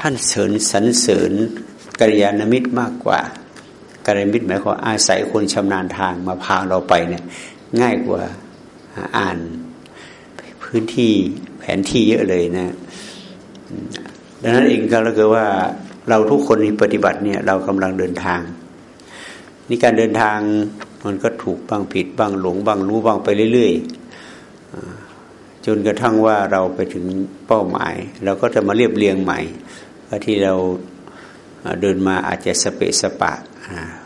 ท่านเสริญสรรเสริญกัลยาณมิตรมากกว่ากัลยาณมิตรหมายความอาศัยคนชำนาญทางมาพาเราไปเนี่ยง่ายกว่าอ่านพื้นที่แผนที่เยอะเลยนะ ดังนั้นเองก็แล้วก็ว่าเราทุกคนในปฏิบัติเนี่ยเรากำลังเดินทางนี่การเดินทางมันก็ถูกบ้างผิดบ้างหลงบ้างรู้บ้างไปเรื่อยๆจนกระทั่งว่าเราไปถึงเป้าหมาย เราก็จะมาเรียบเรียงใหม่ ว่าที่เราเดินมาอาจจะสเปะสปะ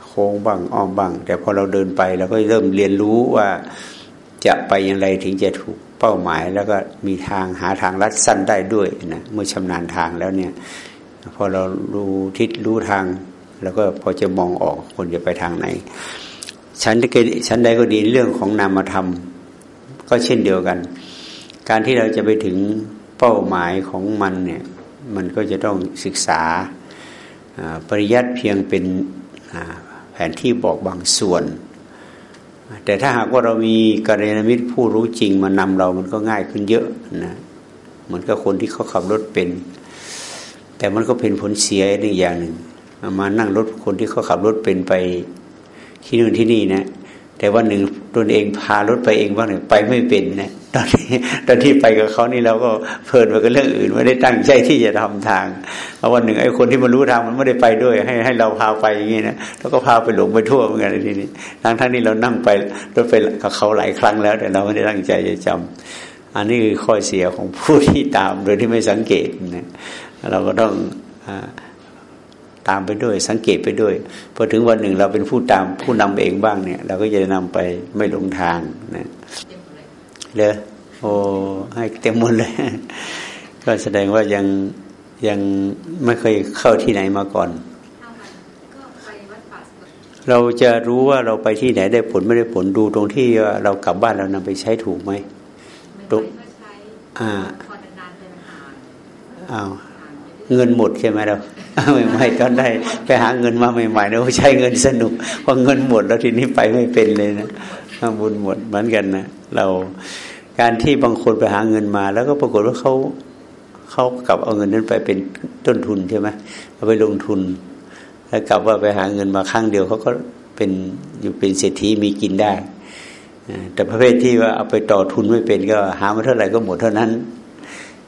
โค้งบ้างอ้อมบ้าง แต่พอเราเดินไปเราก็เริ่มเรียนรู้ว่าจะไปอย่างไรถึงจะถูกเป้าหมาย แล้วก็มีทางหาทางลัดสั้นได้ด้วยนะเมื่อชำนาญทางแล้วเนี่ยพอเรารู้ทิศรู้ทาง แล้วก็พอจะมองออกคนจะไปทางไหนฉันได้นใดก็ดีเรื่องของนามธรรม ก็เช่นเดียวกัน การที่เราจะไปถึงเป้าหมายของมันเนี่ย มันก็จะต้องศึกษาปริยัติเพียงเป็นแผนที่บอกบางส่วน แต่ถ้าหากว่าเรามีกัลยาณมิตรผู้รู้จริงมานำเรามันก็ง่ายขึ้นเยอะนะเหมือนกับคนที่เขาขับรถเป็น แต่มันก็เป็นผลเสียหนึ่งอย่างหนึ่งมานั่งรถคนที่เขาขับรถเป็นไปที่นู่นที่นี่นะแต่วันหนึ่งตนเองพารถไปเองบ้างเนี่ยไปไม่เป็นนะ ตอนที่ตอนที่ไปกับเขานี่เราก็เพลินไปกับเรื่องอื่นไม่ได้ตั้งใจที่จะทำทางเพราะวันหนึ่งไอ้คนที่มารู้ทางมันไม่ได้ไปด้วย ให้ให้เราพาไปอย่างนี้นะแล้วก็พาไปหลงไปทั่วเหมือนกันทีนี้ทั้งทั้งนี้เรานั่งไปรถไปกับเขาหลายครั้งแล้ว แต่เราไม่ได้ตั้งใจจะจำอันนี้คือข้อเสียของผู้ที่ตามโดยที่ไม่สังเกตนะเราก็ต้องตามไปด้วย สังเกตไปด้วยพอถึงวันหนึ่งเราเป็นผู้ตามผู้นำเองบ้างเนี่ย เราก็จะนำไปไม่หลงทางนะ เลยโอ้ให้เต็มหมดเลย ก็แสดงว่ายังยังไม่เคยเข้าที่ไหนมาก่อน เราจะรู้ว่าเราไปที่ไหนได้ผลไม่ได้ผลดูตรงที่ว่าเรากลับบ้านเรานำไปใช้ถูกไหมตรงอ่าอ้าวเงินหมดใช่ไหมเราใหม่ๆตอนได้ไปหาเงินมาใหม่ๆเนี่ยใช้เงินสนุกพอเงินหมดแล้วทีนี้ไปไม่เป็นเลยนะบุญหมดเหมือนกันนะ เราการที่บางคนไปหาเงินมา แล้วก็ปรากฏว่าเขาเขากลับเอาเงินนั้นไปเป็นต้นทุนใช่ไหมเอาไปลงทุน แล้วกลับว่าไปหาเงินมาครั้งเดียวเขาก็เป็นอยู่เป็นเศรษฐีมีกินได้ แต่ประเภทที่ว่าเอาไปต่อทุนไม่เป็นก็หามาเท่าไหร่ก็หมดเท่านั้น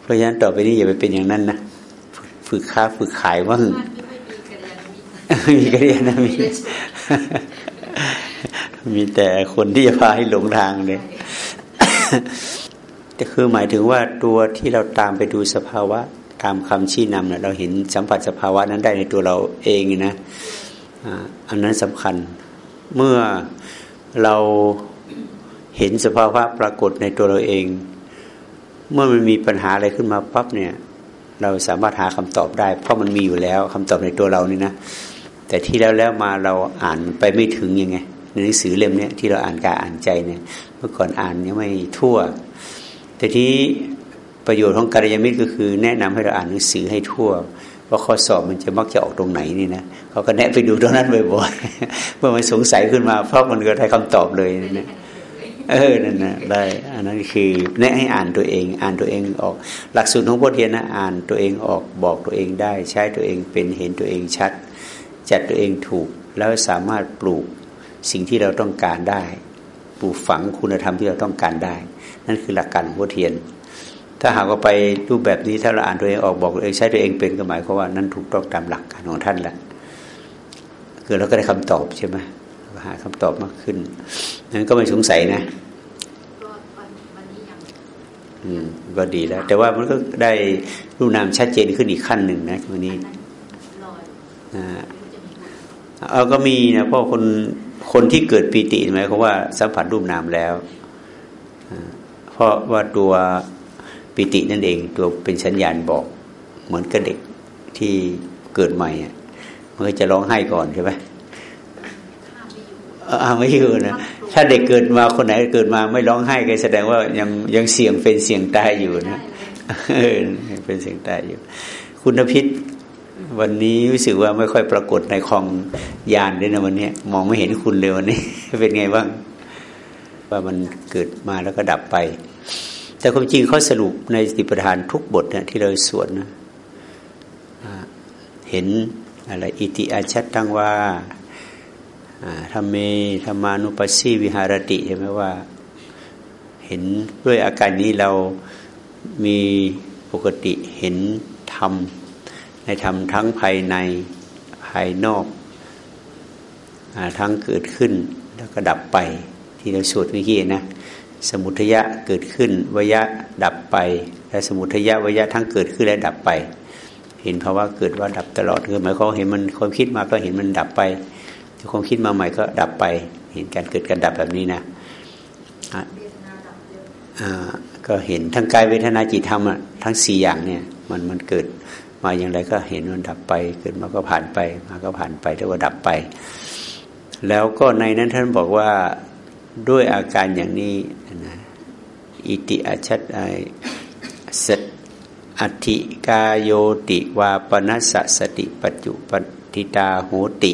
เพราะฉะนั้นต่อไปนี้อย่าไปเป็นอย่างนั้นนะฝึกค้าฝึกขายบ้างมีกระเรียนนะ มีแต่คนที่จะพาให้หลงทางเนี่ยแต่คือหมายถึงว่าตัวที่เราตามไปดูสภาวะ ตามคำชี้นำเนี่ยเราเห็นสัมผัสสภาวะนั้นได้ในตัวเราเองนะอันนั้นสำคัญ เมื่อเราเห็นสภาวะปรากฏในตัวเราเอง เมื่อมันมีปัญหาอะไรขึ้นมาปั๊บเนี่ย เราสามารถหาคำตอบได้ เพราะมันมีอยู่แล้วคำตอบในตัวเรานี่นะแต่ที่แล้วแล้วมาเราอ่านไปไม่ถึงยังไง ในหนังสือเล่มนี้ที่เราอ่านกาอ่านใจเนี่ย เมื่อก่อนอ่านยังไม่ทั่ว แต่ที่ประโยชน์ของกัลยาณมิตรก็คือ แนะนำให้เราอ่านหนังสือให้ทั่วว่าข้อสอบมันจะมักจะออกตรงไหนนี่นะเขาก็แนะไปดูตรงนั้นบ่อยๆเมื่อมันสงสัยขึ้นมา เพราะมันก็ได้คำตอบเลยนะเออนั่นนะได้ อันนั้นคือแนะให้อ่านตัวเอง อ่านตัวเองออก หลักสูตรของพุทเทียนนะอ่านตัวเองออกบอกตัวเองได้ ใช้ตัวเองเป็นเห็นตัวเองชัด จัดตัวเองถูก แล้วสามารถปลูก สิ่งที่เราต้องการได้ปลูกฝังคุณธรรมที่เราต้องการได้ นั่นคือหลักการของพุทธเทียน ถ้าหากว่าไปรูปแบบนี้ถ้าเราอ่านตัวเองออกบอกตัวเองใช้ตัวเองเป็นก็หมายความว่านั่นถูกต้องตามหลักการของท่านแล้วคือเราก็ได้คำตอบใช่ไหมหาคำตอบมากขึ้นนั้นก็ไม่สงสัยนะอืมก็ดีแล้ว แต่ว่ามันก็ได้รูปนามชัดเจนขึ้นอีกขั้นหนึ่งนะวันนี้เอาก็มีนะเพราะคน คนที่เกิดปีติหมายความว่าสัมผัสรูปนามแล้ว เพราะว่าตัวปีตินั่นเองตัวเป็นสัญญาณบอกเหมือนกับเด็กที่เกิดใหม่มันก็จะร้องไห้ก่อนใช่ไหมอาไม่อยู่นะถ้าเด็กเกิดมาคนไหนเกิดมาไม่ร้องไห้ก็แสดงว่ายังยังเสี่ยงเป็นเสี่ยงตายอยู่นะเออเป็นเสี่ยงตายอยู่ คุณพิษ วันนี้รู้สึกว่าไม่ค่อยปรากฏในคลองยานเลยนะวันนี้มองไม่เห็นคุณเลยวันนี้ เป็นไงบ้าง ว่ามันเกิดมาแล้วก็ดับไป แต่ความจริงเขาสรุปในสติปัฏฐานทุกบทเนี่ยที่เราสวดนะเห็นอะไรอิติอาชัตตังว่าธรรมเมธรรมานุปัสสีวิหารติใช่ไหมว่า เห็นด้วยอาการนี้เรามีปกติเห็นธรรม ในธรรมทั้งภายในภายนอกอทั้งเกิดขึ้นแล้วก็ดับไป ที่เราสวดเมื่อกี้นะสมุทยะเกิดขึ้นวยะดับไป และสมุทยะวยะทั้งเกิดขึ้นและดับไป เห็นภาวะเกิดว่าดับตลอดคือหมายความเห็นมันความคิดมาก็เห็นมันดับไปความคิดมาใหม่ก็ดับไป เห็นการเกิดการดับแบบนี้นะก็เห็นทั้งกายเวทนาจิตธรรมทั้งสี่อย่างเนี่ยมันมันเกิด มาอย่างไรก็เห็นมันดับไปเกิดมาก็ผ่านไป มาก็ผ่านไปแล้วก็ดับไป แล้วก็ในนั้นท่านบอกว่าด้วยอาการอย่างนี้นะอิติอชัตไอสตอัติกาโยติวาปนัสสติปัจจุปฏิตาโหติ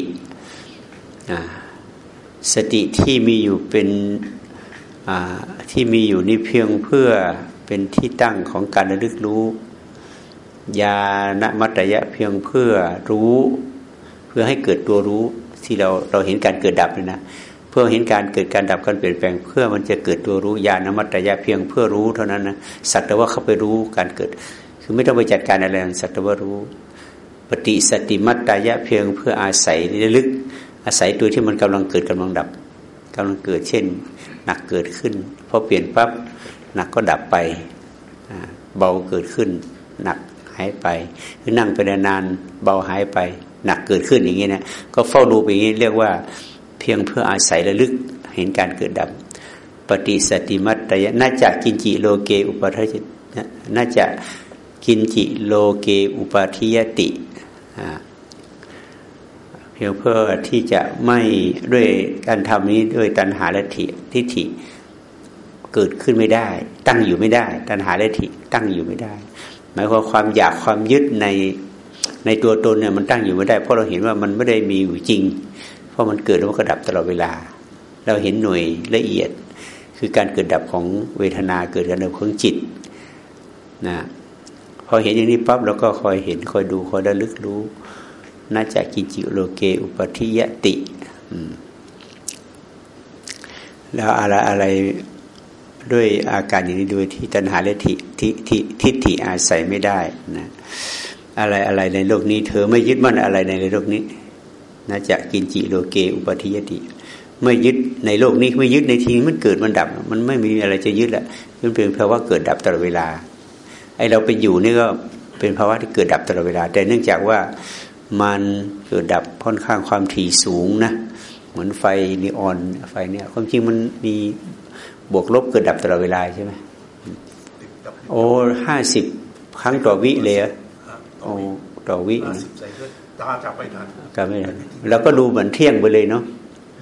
สติที่มีอยู่เป็นที่มีอยู่นี่เพียงเพื่อเป็นที่ตั้งของการระลึกรู้ ญาณมัตยะเพียงเพื่อรู้ เพื่อให้เกิดตัวรู้ที่เราเราเห็นการเกิดดับเลยนะเพื่อเห็นการเกิดการดับการเปลี่ยนแปลง เพื่อมันจะเกิดตัวรู้ญาณมัตยะเพียงเพื่อรู้เท่านั้นนะสักแต่ว่าเข้าไปรู้การเกิด คือไม่ต้องไปจัดการอะไรสักแต่ว่ารู้ ปฏิสติมัตยะเพียงเพื่ออาศัยระลึก อาศัยตัวที่มันกำลังเกิดกำลังดับกำลังเกิดเช่น หนักเกิดขึ้นพอเปลี่ยนปั๊บหนักก็ดับไปเบาเกิดขึ้น หนักายไปคือนั่งไปนานเบาหายไป หนักเกิดขึ้นอย่างนี้นะก็เฝ้าดูไปอย่างนี้เรียกว่าเพียงเพื่ออาศัยระลึกเห็นการเกิดดับปฏิสติมัตตยน่าจะกินจิโลเกอุปทัชน่าจะกินจิโลเกอุปทิยติเพียงเพื่อที่จะไม่ด้วยการทำนี้ด้วยตัณหาและทิทิฏฐิเกิดขึ้นไม่ได้ ตั้งอยู่ไม่ได้ ตัณหาและทิตั้งอยู่ไม่ได้ หมายความความอยากความยึดในในตัวตนเนี่ยมันตั้งอยู่ไม่ได้ เพราะเราเห็นว่ามันไม่ได้มีอยู่จริง เพราะมันเกิดแล้วมันก็ดับตลอดเวลา เราเห็นหน่วยละเอียด คือการเกิดดับของเวทนาเกิดการดับของจิตนะพอเห็นอย่างนี้ปั๊บเราก็คอยเห็นคอยดูคอยระลึกรู้น่าจะกิจิโลเกอุปทิยติแล้วอะไรอะไร ด้วยอาการอย่างนี้ด้วยที่ตัณหาและทิทิทิทิฏฐิอาศัยไม่ได้นะอะไรอะไรในโลกนี้ เธอไม่ยึดมั่นอะไรในโลกนี้นะจะกินจิโลเก อุปทิยติไม่ยึดในโลกนี้ไม่ยึดในทีมันเกิดมันดับ มันไม่มีอะไรจะยึดละมันเป็นภาวะเกิดดับตลอดเวลาไอเราไปอยู่นี่ก็เป็นภาวะที่เกิดดับตลอดเวลา แต่เนื่องจากว่ามันเกิดดับค่อนข้างความถี่สูงนะเหมือนไฟนีออนไฟเนี่ยความจริงมันมี บวกลบเกิดดับตลอดเวลาใช่ไหมโอ้ห้าสิบครั้งต่อวิเลยโอ้ต่อวินะตาจับไม่ทันจับไม่ทันแล้วก็ดูเหมือนเที่ยงไปเลยเนาะ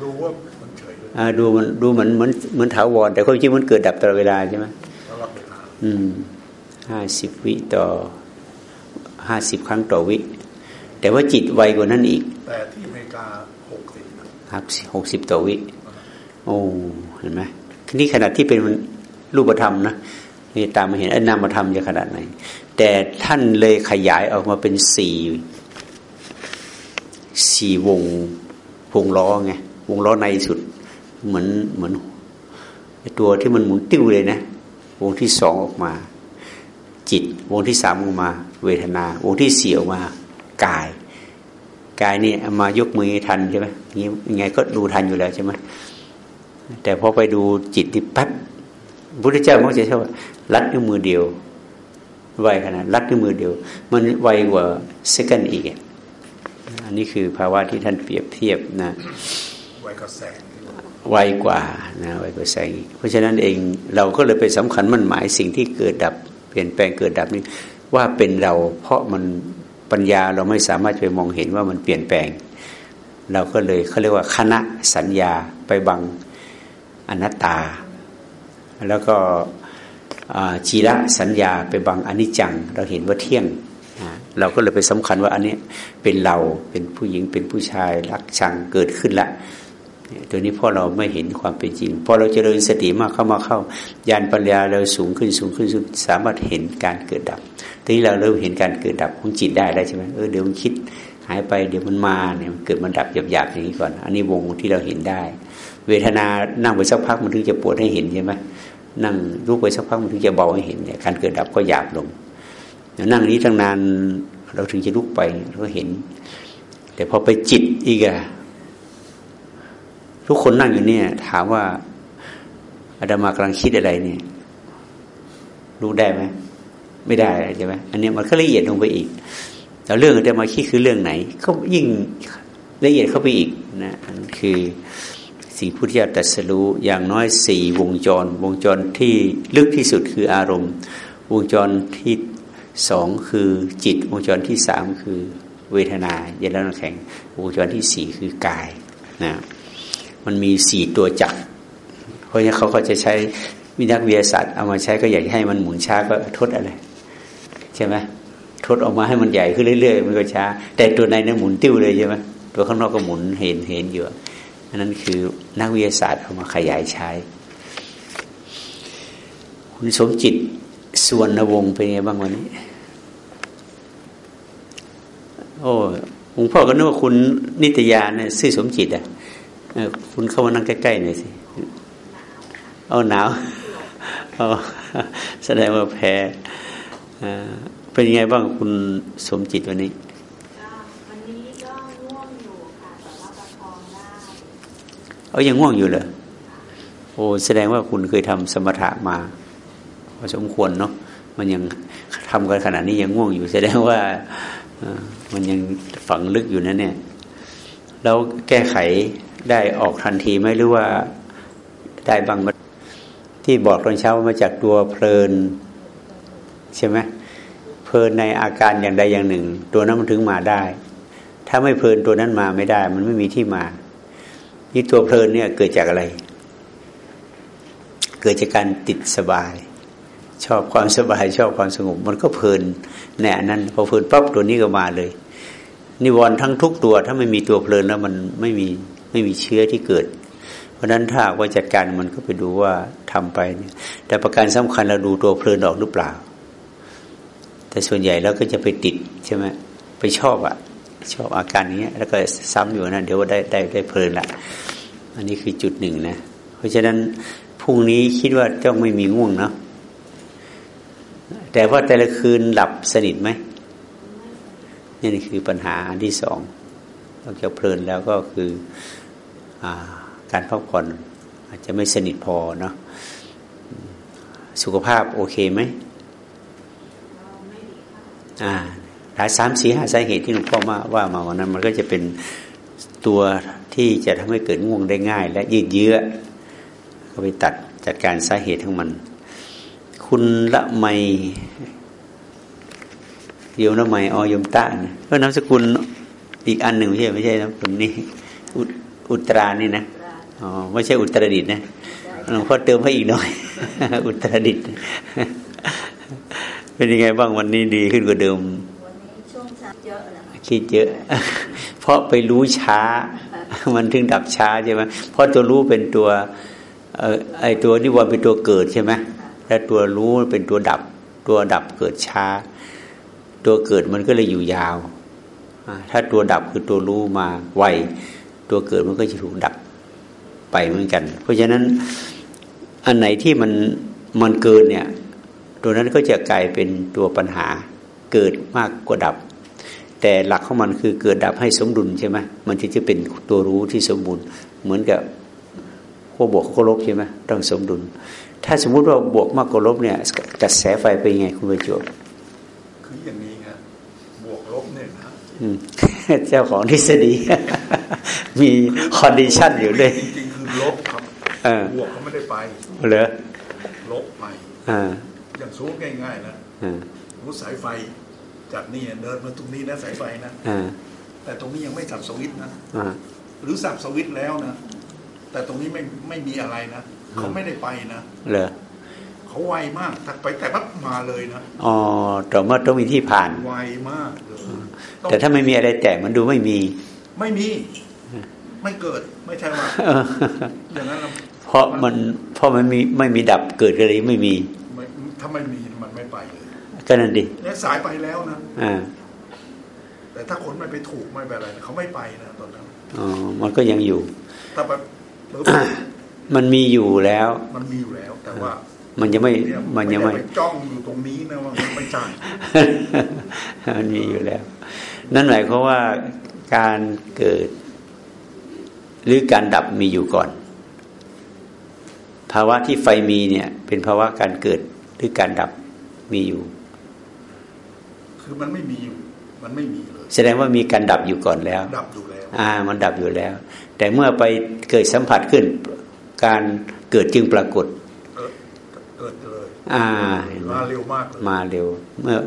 ดูว่ามันเฉยอ่าดูมันดูเหมือนเหมือนเหมือนถาวรแต่ความจริงมันเกิดดับตลอดเวลาใช่ไหมอืมห้าสิบวิต่อห้าสิบครั้งต่อวิ แต่ว่าจิตไวกว่านั้นอีก แต่ที่อเมริกาหกสิบครับหกสิบต่อวิ โอ้เห็นไหม นี่ขนาดที่เป็นรูปธรรมนะนี่ตามมาเห็นอนามธรรมจะขนาดไหน แต่ท่านเลยขยายออกมาเป็นสี่สี่วงวงล้อไงวงล้อในสุด เหมือนเหมือนตัวที่มันหมุนติ้วเลยนะ วงที่สองออกมา จิต วงที่สามออกมา เวทนา วงที่สี่ออกมากาย กายนี่มายกมือทันใช่ไหมยังไงก็ดูทันอยู่แล้วใช่ไหม แต่พอไปดูจิตที่ปั๊บพุทธเจ้ามักจะชอบรัดด้วยมือเดียวไวขนาดรัดด้วยมือเดียว มันไวกว่าเซกันอีกอันนี้คือภาวะที่ท่านเปรียบเทียบนะไวกว่าแสงไวกว่านะไวกว่าแสงเพราะฉะนั้นเองเราก็เลยไปสำคัญมันหมายสิ่งที่เกิดดับ เปลี่ยนแปลงเกิดดับนี้ว่าเป็นเราเพราะมันปัญญาเราไม่สามารถไปมองเห็นว่ามันเปลี่ยนแปลง เราก็เลยเขาเรียกว่าคณะสัญญาไปบัง อนัตตา แล้วก็จีระสัญญาไปบังอนิจจัง เราเห็นว่าเที่ยง เราก็เลยไปสำคัญว่าอันนี้เป็นเราเป็นผู้หญิงเป็นผู้ชายรักชังเกิดขึ้นละตัวนี้พอเราไม่เห็นความเป็นจริงพอเราเจริญสติมากเข้ามาเข้ายานปัญญาเราสูงขึ้นสูงขึ้นสามารถเห็นการเกิดดับทีนี้เราเริ่มเห็นการเกิดดับของจิตได้แล้วใช่ไหมเออเดี๋ยวมันคิดหายไปเดี๋ยวมันมาเนี่ยมันเกิดมันดับหยาบๆอย่างนี้ก่อน อันนี้วงที่เราเห็นได้ เวทนานั่งไปสักพักมันถึงจะปวดให้เห็นใช่ไหมนั่งลุกไปสักพักมันถึงจะเบาให้เห็นเนี่ยการเกิดดับก็หยาบลงนั่งนี้ตั้งนานเราถึงจะลุกไปเราก็เห็น แต่พอไปจิตอีกอะทุกคนนั่งอยู่เนี่ย ถามว่าอาดามากำลังคิดอะไรเนี่ยรู้ได้ไหมไม่ได้ใช่ไหมอันนี้มันก็ละเอียดลงไปอีกแล้วเรื่องอาดามาคิดคือเรื่องไหน ก็ยิ่งละเอียดเข้าไปอีกนะคือ สิ่งพุทธเจ้าตรัสรู้อย่างน้อยสี่วงจร วงจรที่ลึกที่สุดคืออารมณ์ วงจรที่สองคือจิต วงจรที่สามคือเวทนาเย็นแล้วน้ำแข็ง วงจรที่สี่คือกายนะมันมีสี่ตัวจักร เพราะฉะนั้นเขาก็จะใช้วินักวิทยาศาสตร์เอามาใช้ก็อยากให้มันหมุนช้าก็ทดอะไรใช่ไหมทดออกมาให้มันใหญ่ขึ้นเรื่อยๆมันก็ช้า แต่ตัวในนั้นหมุนติ้วเลยใช่ไหมตัวข้างนอกก็หมุนเห็นเห็นอยู่อั นนั้นคือนักวิทยาศาสตร์เอามาขยายใช้ คุณสมจิตส่วนนวงเป็นไงบ้างวันนี้ โอ้หลวงพ่อก็นึกว่าคุณนิตยาเนี่ยซื่อสมจิตอะคุณเข้ามานั่งใกล้ๆหน่อยสิเอาหนาวเอาแสดงว่าแพ้เป็นยังไงบ้างคุณสมจิตวันนี้นี้ก็ง่วงอยู่ค่ะแต่ว่าประคองได้ เอายังง่วงอยู่เหรอโอ้แสดงว่าคุณเคยทำสมถะมาพอสมควรเนาะมันยังทำกันขนาดนี้ยังง่วงอยู่ แสดงว่ามันยังฝังลึกอยู่นะเนี่ยแล้วแก้ไขได้ออกทันทีไหมหรือว่าได้บางที่บอกตอนเช้ามาจากตัวเพลิน ใช่ไหมเพลินในอาการอย่างใดอย่างหนึ่ง ตัวนั้นมันถึงมาได้ ถ้าไม่เพลินตัวนั้นมาไม่ได้ มันไม่มีที่มา นี่ตัวเพลินเนี่ยเกิดจากอะไร เกิดจากการติดสบาย ชอบความสบาย ชอบความสงบ มันก็เพลินแน่นั้นพอเพลินปั๊บตัวนี้ก็มาเลย นิวรณ์ทั้งทุกตัว ถ้าไม่มีตัวเพลินแล้วมันไม่มีไม่มีเชื้อที่เกิด เพราะฉะนั้นถ้าว่าจัดการมันก็ไปดูว่าทำไปเนี่ยแต่ประการสำคัญเราดูตัวเพลินออกหรือเปล่า แต่ส่วนใหญ่เราก็จะไปติดใช่ไหมไปชอบอะ ชอบอาการนี้แล้วก็ซ้ำอยู่นะเดี๋ยวได้ได้ได้เพลินละอันนี้คือจุดหนึ่งนะ เพราะฉะนั้นพรุ่งนี้คิดว่าต้องไม่มีง่วงเนาะแต่ว่าแต่ละคืนหลับสนิทไหมนี่คือปัญหาอันที่สองนอกจากเพลินแล้วก็คืออการพักผ่อนอาจจะไม่สนิทพอเนาะสุขภาพโอเคไหมอ่า หลายสามสี่ห้าสาเหตุที่หลวงพ่อมาว่ามาวันนั้นมันก็จะเป็นตัวที่จะทำให้เกิดง่วงได้ง่าย และยืดเยื้อก็ไปตัดจัดการสาเหตุของมัน คุณละไมโยมละไมออยมตะนะก็นามสกุลอีกอันหนึ่งไม่ใช่ไม่ใช่นะคนนี้อุตรานี่นะอ๋อไม่ใช่อุตรดิตนะหลวงพ่อเติมให้อีกหน่อย อุตรดิตเป็นยังไงบ้างวันนี้ดีขึ้นกว่าเดิม คิดเยอะ เพราะไปรู้ช้า มันถึงดับช้าใช่ไหมเพราะตัวรู้เป็นตัวเออไอตัวนิวรณ์เป็นตัวเกิดใช่ไหมแล้วตัวรู้เป็นตัวดับ ตัวดับเกิดช้า ตัวเกิดมันก็เลยอยู่ยาว ถ้าตัวดับคือตัวรู้มาไว ตัวเกิดมันก็จะถูกดับไปเหมือนกัน เพราะฉะนั้นอันไหนที่มันมันเกินเนี่ย ตัวนั้นก็จะกลายเป็นตัวปัญหาเกิดมากกว่าดับ แต่หลักของมันคือเกิดดับให้สมดุลใช่ไหมมันจะจะเป็นตัวรู้ที่สมบูรณ์ เหมือนกับขั้วบวกขั้วลบใช่ไหมต้องสมดุล ถ้าสมมุติว่าบวกมากกว่าลบเนี่ยกระแสไฟเป็นไงคุณประจวบคืออย่างนี้ครับบวกลบเนี่ยนะอืมเจ้าของทฤษฎีมี condition อยู่ด้วยจริงๆคือลบครับเออบวกเขาไม่ได้ไปเหรอลบไปอ่าอย่างสูงง่ายๆนะอ่ารู้สายไฟ จากนี่เดินมาตรงนี้นะสายไฟนะอ่าแต่ตรงนี้ยังไม่สับสวิตช์นะอ่าหรือสับสวิตช์แล้วนะแต่ตรงนี้ไม่ไม่มีอะไรนะเขาไม่ได้ไปนะเหรอเขาไวมากถ้าไปแต่ปั๊บมาเลยนะอ๋อแต่ว่าต้องมีที่ผ่านไวมากเลยแต่ถ้าไม่มีอะไรแตะมันดูไม่มี ไม่มี ไม่เกิดไม่ใช่ว่าอย่างนั้นเราเพราะมันเพราะมันมีไม่มีดับเกิดอะไรไม่มีไม่ถ้าไม่มีมันไม่ไปเลย ก็นั่นดิเนี่ยสายไปแล้วนะอ่าแต่ถ้าคนไม่ไปถูกไม่ไปอะไรนะเขาไม่ไปนะตอนนั้นอ๋อมันก็ยังอยู่ถ้าไปปุ๊บมันมีอยู่แล้ว มันมีอยู่แล้ว แต่ว่า มันยังไม่เนี่ยมันยังไม่ไม่ได้ไปจ้องอยู่ตรงนี้นะว่ามันไม่จ่ายมันมีอยู่แล้ว นั่นหมายความว่าการเกิด หรือการดับมีอยู่ก่อน ภาวะที่ไฟมีเนี่ย เป็นภาวะการเกิดหรือการดับมีอยู่ คือมันไม่มีอยู่ มันไม่มีเลยแสดงว่ามีการดับอยู่ก่อนแล้ว ดับอยู่แล้ว อ่า มันดับอยู่แล้ว แต่เมื่อไปเกิดสัมผัสขึ้น การเกิดจึงปรากฏเกิดเกิดเลยอ่าเห็นไหมมาเร็วมากเลยมาเร็ว เมื่อ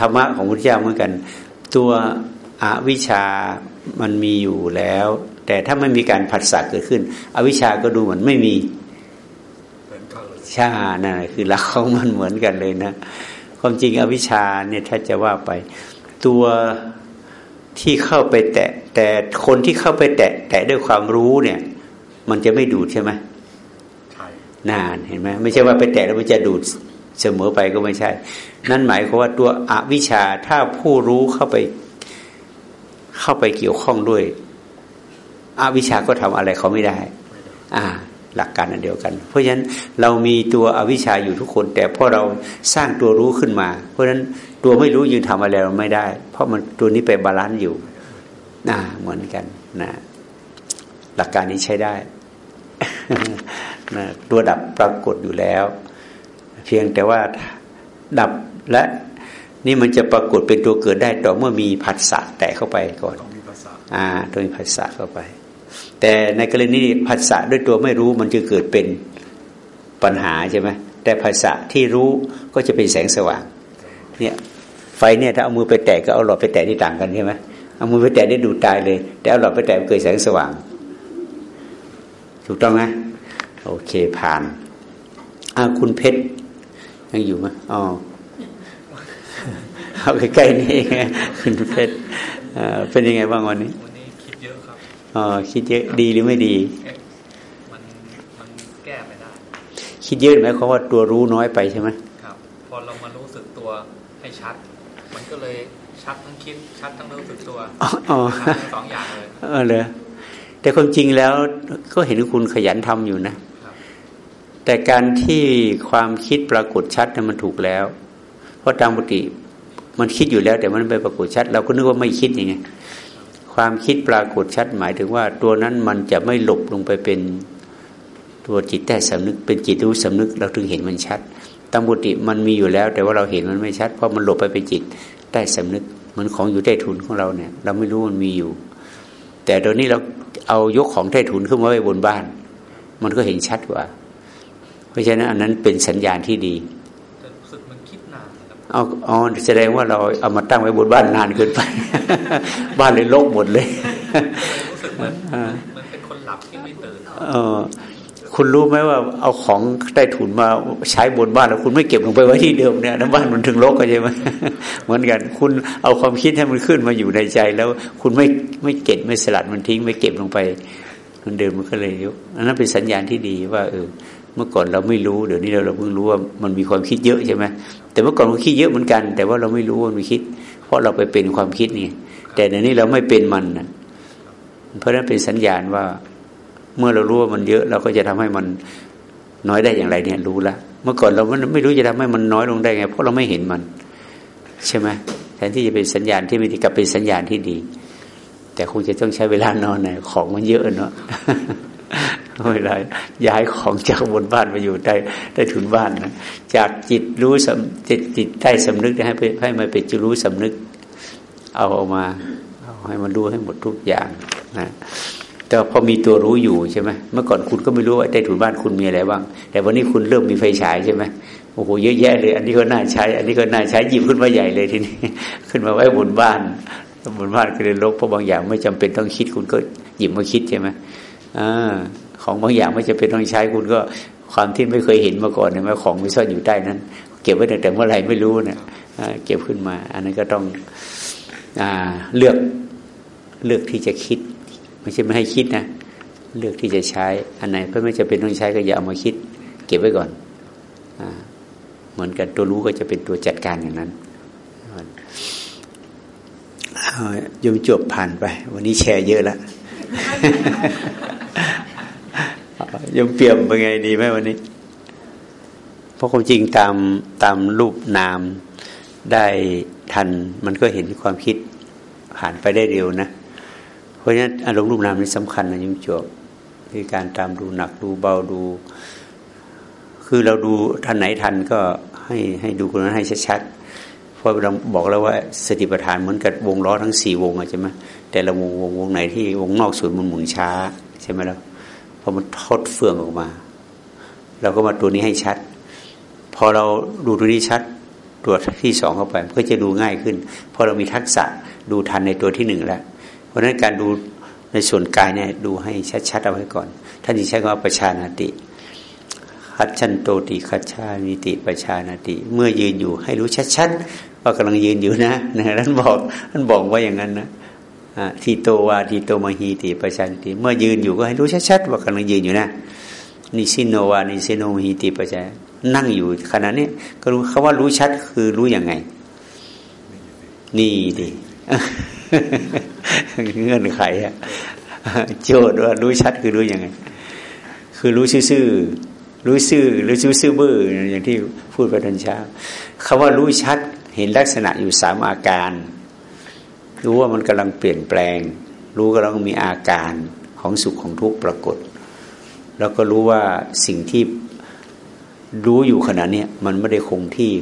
ธรรมะของพระพุทธเจ้าเหมือนกัน ตัวอวิชชามันมีอยู่แล้ว แต่ถ้าไม่มีการผัสสะเกิดขึ้น อวิชชาก็ดูเหมือนไม่มีเหมือนกันเลยชานั่นแหละคือหลักของมันเหมือนกันเลยนะ ความจริงอวิชชาเนี่ยถ้าจะว่าไป ตัวที่เข้าไปแตะ แต่คนที่เข้าไปแตะ แตะด้วยความรู้เนี่ย มันจะไม่ดูดใช่ไหมใช่นานเห็นไหมไม่ใช่ว่าไปแตะแล้วมันจะดูดเสมอไปก็ไม่ใช่ นั่นหมายความว่าตัวอวิชชาถ้าผู้รู้เข้าไปเข้าไปเกี่ยวข้องด้วยอวิชชาก็ทำอะไรเขาไม่ได้ไม่ได้อ่า หลักการอันเดียวกัน เพราะฉะนั้นเรามีตัวอวิชชาอยู่ทุกคน แต่พอเราสร้างตัวรู้ขึ้นมา เพราะฉะนั้นตัวไม่รู้ยังทำอะไรเราไม่ได้ เพราะมันตัวนี้ไป balance อยู่อ่าเหมือนกันนะหลักการนี้ใช้ได้นะตัวดับปรากฏอยู่แล้ว เพียงแต่ว่าดับและนี่มันจะปรากฏเป็นตัวเกิดได้ต่อเมื่อมีผัสสะแตะเข้าไปก่อนต้องมีภาษาอ่าโดยผัสสะเข้าไป แต่ในกรณีนี้ผัสสะด้วยตัวไม่รู้มันจะเกิดเป็นปัญหาใช่ไหมแต่ผัสสะที่รู้ก็จะเป็นแสงสว่าง เนี่ยไฟเนี่ยถ้าเอามือไปแตะก็เอาหลอดไปแตะที่ต่างกันใช่ไหมเอามือไปแตะได้ดูดตายเลย แต่เอาหลอดไปแตะเกิดแสงสว่าง ถูกต้องไหมโอเคผ่านอ่าคุณเพชรยังอยู่ไหมอ๋อเอาใกล้ๆนี่คุณเพชรอ่อเป็นยังไงบ้างวันนี้ อ๋อคิดเยอะดีหรือไม่ดีเอ๊ะมันมันแก้ไม่ได้ คิดเยอะหมายความว่าตัวรู้น้อยไปใช่ไหมครับ พอเรามารู้สึกตัวให้ชัด มันก็เลยชัดทั้งคิดชัดทั้งรู้สึกตัวอ๋ออ๋อชัดทั้งสองอย่างเลยเออเลยแต่ความจริงแล้วก็เห็นว่าคุณขยันทำอยู่นะครับแต่การที่ความคิดปรากฏชัดเนี่ยมันถูกแล้ว เพราะตามปกติมันคิดอยู่แล้ว แต่มันไม่ปรากฏชัด เราก็นึกว่าไม่คิดยังไง ความคิดปรากฏชัดหมายถึงว่า ตัวนั้นมันจะไม่หลบลงไปเป็นตัวจิตใต้สำนึก เป็นจิตรู้สำนึก เราถึงเห็นมันชัดตามปกติมันมีอยู่แล้ว แต่ว่าเราเห็นมันไม่ชัดเพราะมันหลบไปเป็นจิตใต้สำนึกเหมือนของอยู่ใต้ถุนของเราเนี่ย เราไม่รู้มันมีอยู่ แต่ตอนนี้เราเอายกของใต้ถุนขึ้นมาไว้บนบ้าน มันก็เห็นชัดกว่า เพราะฉะนั้นอันนั้นเป็นสัญญาณที่ดี แต่รู้สึกมันคิด นานนะครับเอาอ๋อแสดงว่าเราเอามาตั้งไว้บนบ้านนานเกินไป บ้านเลยโลกหมดเลยรู้สึกเหมือนเหมันเป็นคนหลับที่ไม่ตื่นเออคุณรู้ไหมว่าเอาของใต้ถุนมาใช้บนบ้านแล้วคุณไม่เก็บลงไปไว้ที่เดิมเนี่ยน้ำบ้านมันถึงรกก็ใช่ไหมเหมือนกัน คุณเอาความคิดให้มันขึ้นมาอยู่ในใจ แล้วคุณไม่ไม่เก็บไม่สลัดมันทิ้ง ไม่เก็บลงไป มันเดิมมันก็เลยยุบอันนั้นเป็นสัญญาณที่ดีว่าเออ เมื่อก่อนเราไม่รู้เดี๋ยวนี้เราเราเพิ่งรู้ว่ามันมีความคิดเยอะใช่ไหมแต่เมื่อก่อนมันคิดเยอะเหมือนกัน แต่ว่าเราไม่รู้ว่ามันคิด เพราะเราไปเป็นความคิดนี่แต่เดี๋ยวนี้เราไม่เป็นมันนะเพราะนั้นเป็นสัญญาณว่า เมื่อเรารู้ว่ามันเยอะ เราก็จะทำให้มันน้อยได้อย่างไรเนี่ยรู้ละเมื่อก่อนเราไม่ไม่รู้จะทำให้มันน้อยลงได้ไง เพราะเราไม่เห็นมัน ใช่ไหมแทนที่จะเป็นสัญญาณที่ไม่ดีกลับเป็นสัญญาณที่ดี แต่คงจะต้องใช้เวลานอนหน่อยของมันเยอะเนาะ เวลาย้ายของจากบนบ้านมาอยู่ใต้ใต้ถุนบ้านนะจากจิตรู้สำจิตจิตใต้สำนึกให้ไปให้มันเป็นจิตรู้สำนึก เอาออกมาเอาให้มันรู้ให้หมดทุกอย่างนะแต่พอมีตัวรู้อยู่ใช่ไหมเมื่อก่อนคุณก็ไม่รู้ว่าใต้ถุนบ้านคุณมีอะไรบ้าง แต่วันนี้คุณเริ่มมีไฟฉายใช่ไหมโอ้โหเยอะแยะเลย อันนี้ก็น่าใช้ อันนี้ก็น่าใช้หยิบขึ้นมาใหญ่เลยทีนี้ ขึ้นมาไว้บนบ้านบนบ้านก็เลยลกเพราะบางอย่างไม่จำเป็นต้องคิดคุณก็หยิบมาคิดใช่ไหมอ่า ของบางอย่างไม่จำเป็นต้องใช้คุณก็ความที่ไม่เคยเห็นมาก่อนเนี่ยไหมของไม่ซ่อนอยู่ใต้นั้น เก็บไว้ตั้งแต่เมื่อไหร่ไม่รู้เนี่ยเก็บขึ้นมา อันนั้นก็ต้องอเลือกเลือกที่จะคิด ไม่ใช่ไม่ให้คิดนะเลือกที่จะใช้ อันไหนเพื่อไม่จะเป็นต้องใช้ก็อย่าเอามาคิด เก็บไว้ก่อนอเหมือนกันตัวรู้ก็จะเป็นตัวจัดการอย่างนั้นยมจบผ่านไป วันนี้แชร์เยอะแล้ว ยมเปี่ยมเป็นไงดีไหมวันนี้ เพราะความจริงตามตามรูปนามได้ทัน มันก็เห็นความคิดผ่านไปได้เร็วนะ เพราะฉะนั้นอารมณ์รูปนามนี่สำคัญนะยมจบคือการตามดูหนักดูเบาดู คือเราดูทันไหนทันก็ให้ให้ดูคนนั้นให้ชัดๆเพราะเราบอกแล้วว่าสติปัฏฐานเหมือนกับวงล้อทั้งสี่วงใช่ไหมแต่ละวงวงวงไหนที่วงนอกสุดมันหมุนช้า ใช่ไหมล่ะ อมันทดเฟืองออกมา เราก็มาตัวนี้ให้ชัด พอเราดูตัวนี้ชัดตัวที่สองเข้าไปก็จะดูง่ายขึ้นเพราะเรามีทักษะดูทันในตัวที่หนึ่งแล้ว เพราะฉะนั้นการดูในส่วนกายเนี่ยดูให้ชัดๆเอาไว้ก่อน ท่านที่ใช้คำว่าประชานาติคัดชันโตติคัดชามิติประชานาติ เมื่อยืนอยู่ให้รู้ชัดๆว่ากำลังยืนอยู่นะนะท่านบอกท่านบอกว่าอย่างนั้นนะ ทีโตวาทีโตมหีติประชานติ เมื่อยืนอยู่ก็ให้รู้ชัดๆว่ากำลังยืนอยู่นะนิสิโนวานิสิโนมหีติประชานั่งอยู่ขณะนี้ก็รู้คาว่ารู้ชัดคือรู้ยังไง นี่ดิเงื่อนไขอะโจทย์ว่ารู้ชัดคือรู้ยังไง คือรู้ซื่อรู้ซื่อหรือรู้ซื่อบื้ออย่างที่พูดไปตอนเช้าคาว่ารู้ชัดเห็นลักษณะอยู่สามอาการ รู้ว่ามันกำลังเปลี่ยนแปลง รู้กำลังมีอาการของสุขของทุกข์ปรากฏ แล้วก็รู้ว่าสิ่งที่รู้อยู่ขณะนี้มันไม่ได้คงที่